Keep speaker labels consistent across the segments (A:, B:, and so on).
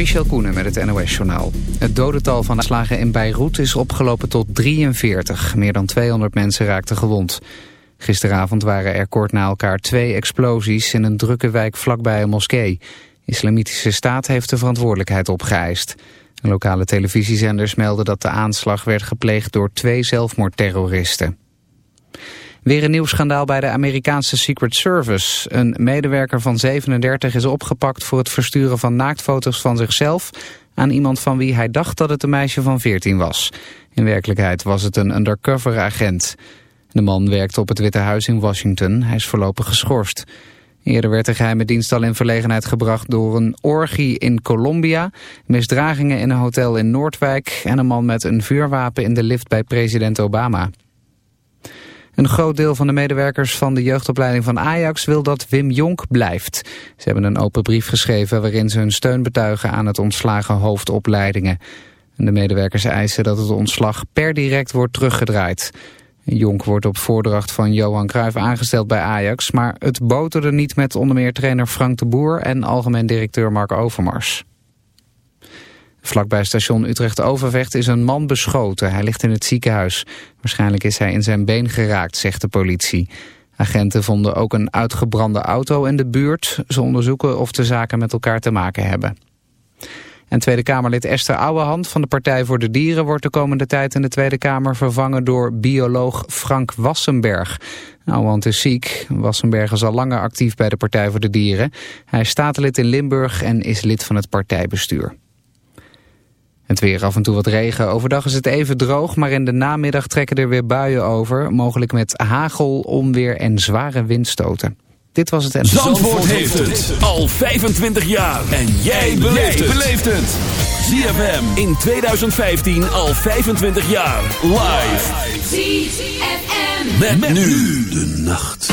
A: Michel Koenen met het NOS-journaal. Het dodental van aanslagen in Beirut is opgelopen tot 43. Meer dan 200 mensen raakten gewond. Gisteravond waren er kort na elkaar twee explosies... in een drukke wijk vlakbij een moskee. Islamitische Staat heeft de verantwoordelijkheid opgeëist. Lokale televisiezenders melden dat de aanslag werd gepleegd... door twee zelfmoordterroristen. Weer een nieuw schandaal bij de Amerikaanse Secret Service. Een medewerker van 37 is opgepakt voor het versturen van naaktfoto's van zichzelf aan iemand van wie hij dacht dat het een meisje van 14 was. In werkelijkheid was het een undercover agent. De man werkte op het Witte Huis in Washington. Hij is voorlopig geschorst. Eerder werd de geheime dienst al in verlegenheid gebracht door een orgie in Colombia, misdragingen in een hotel in Noordwijk en een man met een vuurwapen in de lift bij president Obama. Een groot deel van de medewerkers van de jeugdopleiding van Ajax wil dat Wim Jonk blijft. Ze hebben een open brief geschreven waarin ze hun steun betuigen aan het ontslagen hoofdopleidingen. De medewerkers eisen dat het ontslag per direct wordt teruggedraaid. Jonk wordt op voordracht van Johan Cruijff aangesteld bij Ajax... maar het boterde niet met onder meer trainer Frank de Boer... en algemeen directeur Mark Overmars. Vlakbij station Utrecht-Overvecht is een man beschoten. Hij ligt in het ziekenhuis. Waarschijnlijk is hij in zijn been geraakt, zegt de politie. Agenten vonden ook een uitgebrande auto in de buurt. Ze onderzoeken of de zaken met elkaar te maken hebben. En Tweede Kamerlid Esther Ouwehand van de Partij voor de Dieren... wordt de komende tijd in de Tweede Kamer vervangen door bioloog Frank Wassenberg. Ouwehand is ziek. Wassenberg is al langer actief bij de Partij voor de Dieren. Hij is statenlid in Limburg en is lid van het partijbestuur. Het weer af en toe wat regen. Overdag is het even droog, maar in de namiddag trekken er weer buien over. Mogelijk met hagel, onweer en zware windstoten. Dit was het en...
B: Zandvoort, Zandvoort heeft het al 25 jaar. En jij beleeft het. ZFM in 2015 al 25 jaar. Live. ZFM. Met, met nu de nacht.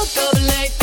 C: woke up
D: late.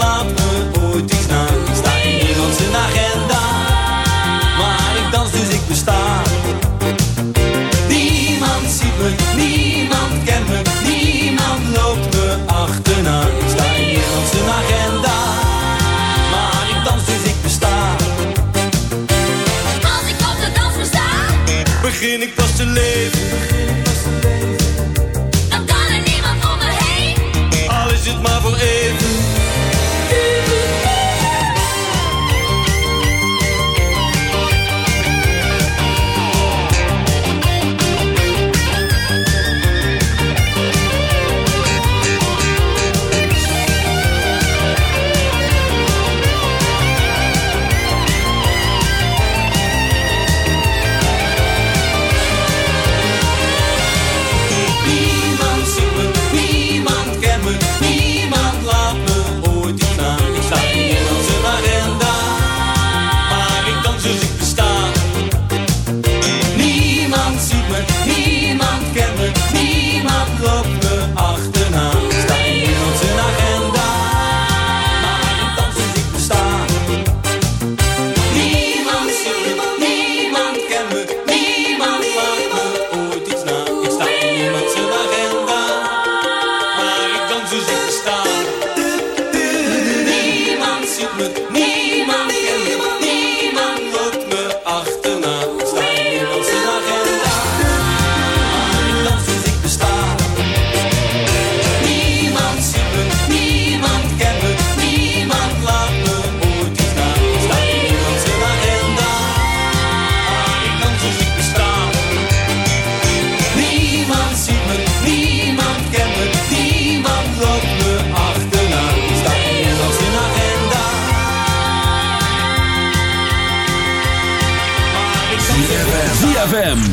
B: love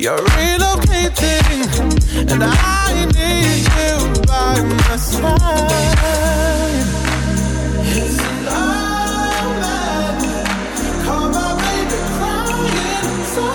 E: You're relocating, and I need you by my side. It's an omen. Call my baby crying, saw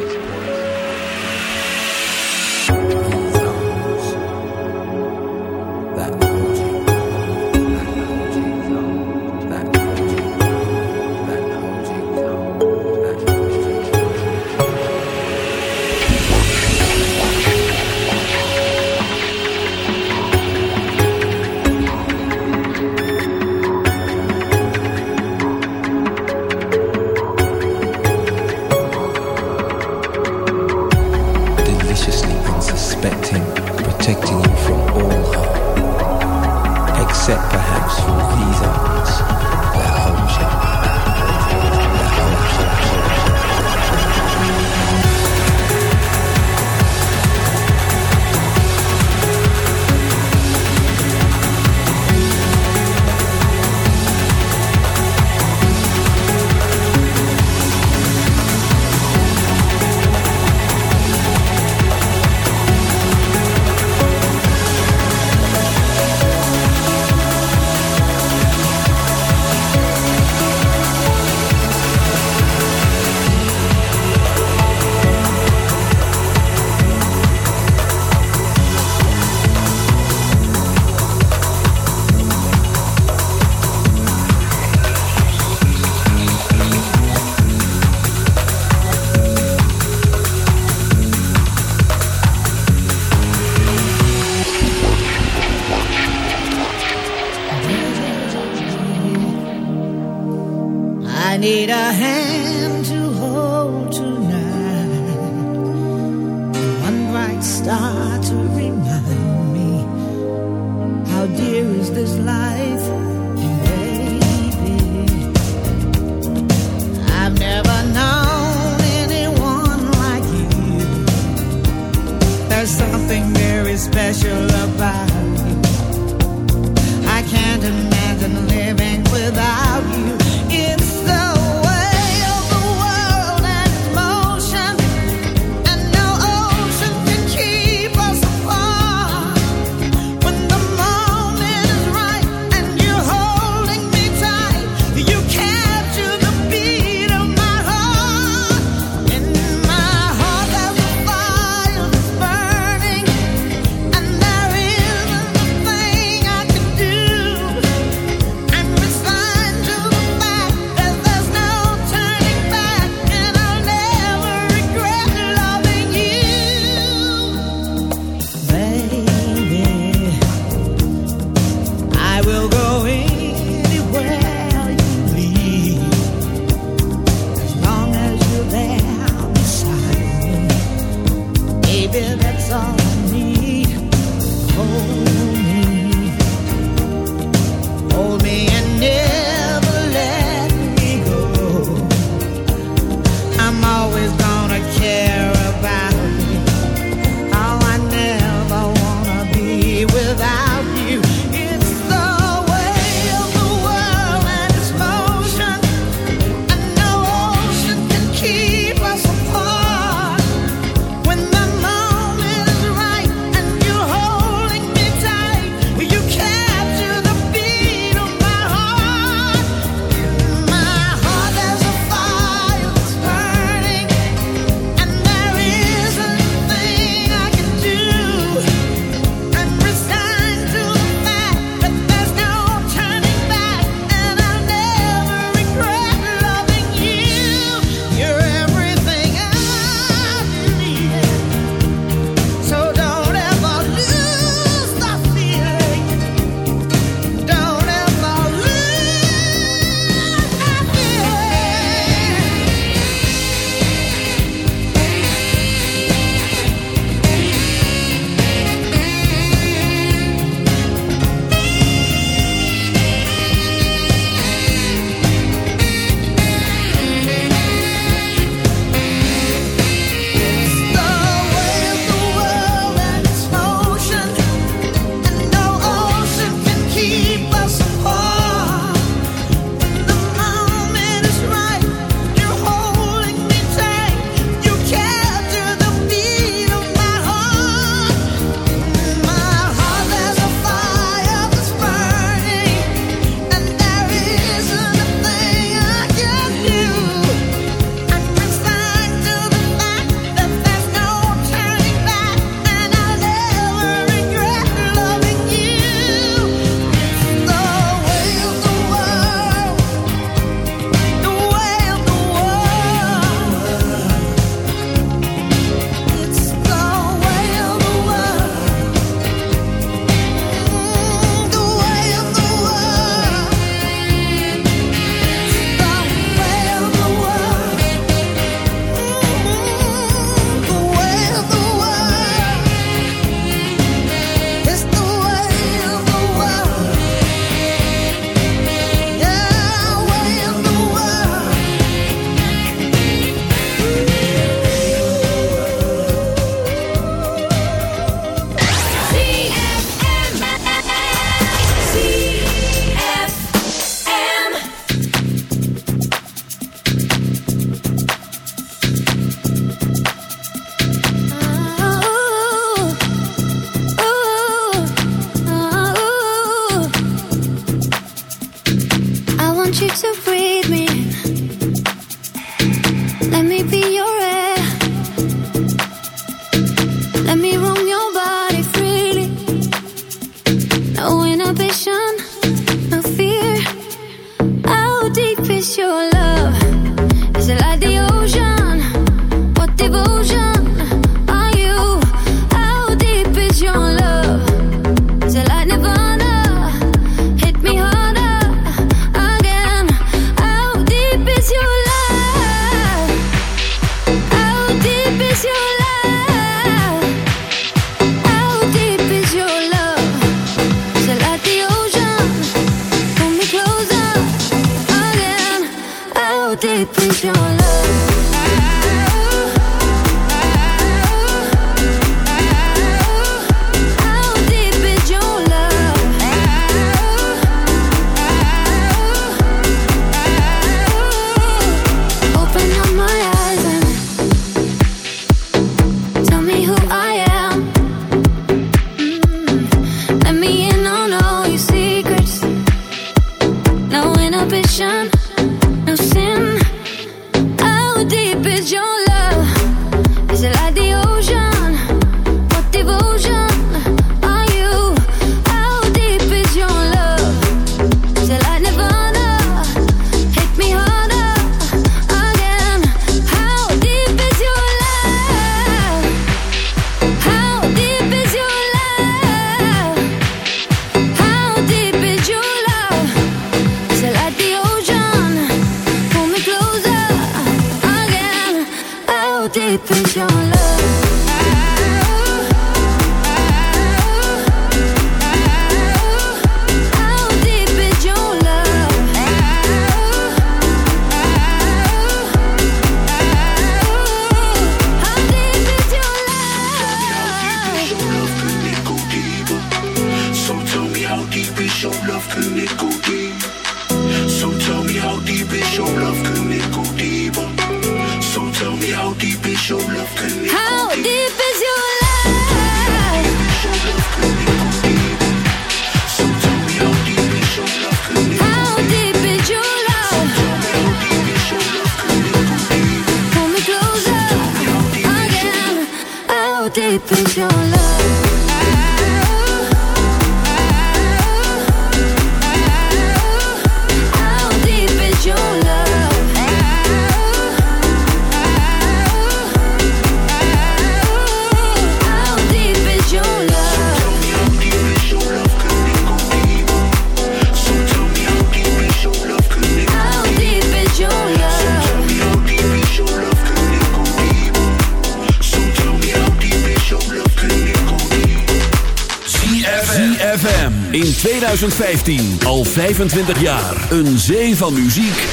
B: 2015 al 25 jaar. Een zee van muziek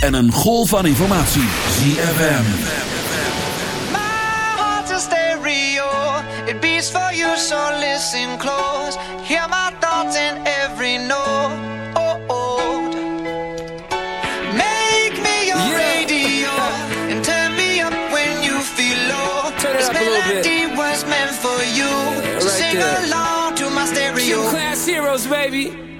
B: en een golf van informatie. ZFM.
F: heart's a stereo. It beats for you, so listen close. Hear my thoughts in every note. Oh, oh. Make me your radio and turn me up when you feel low.
G: Turn it
F: this
G: up a little bit.
F: melody was meant for you. so
G: right
F: sing
G: there. Heroes, baby.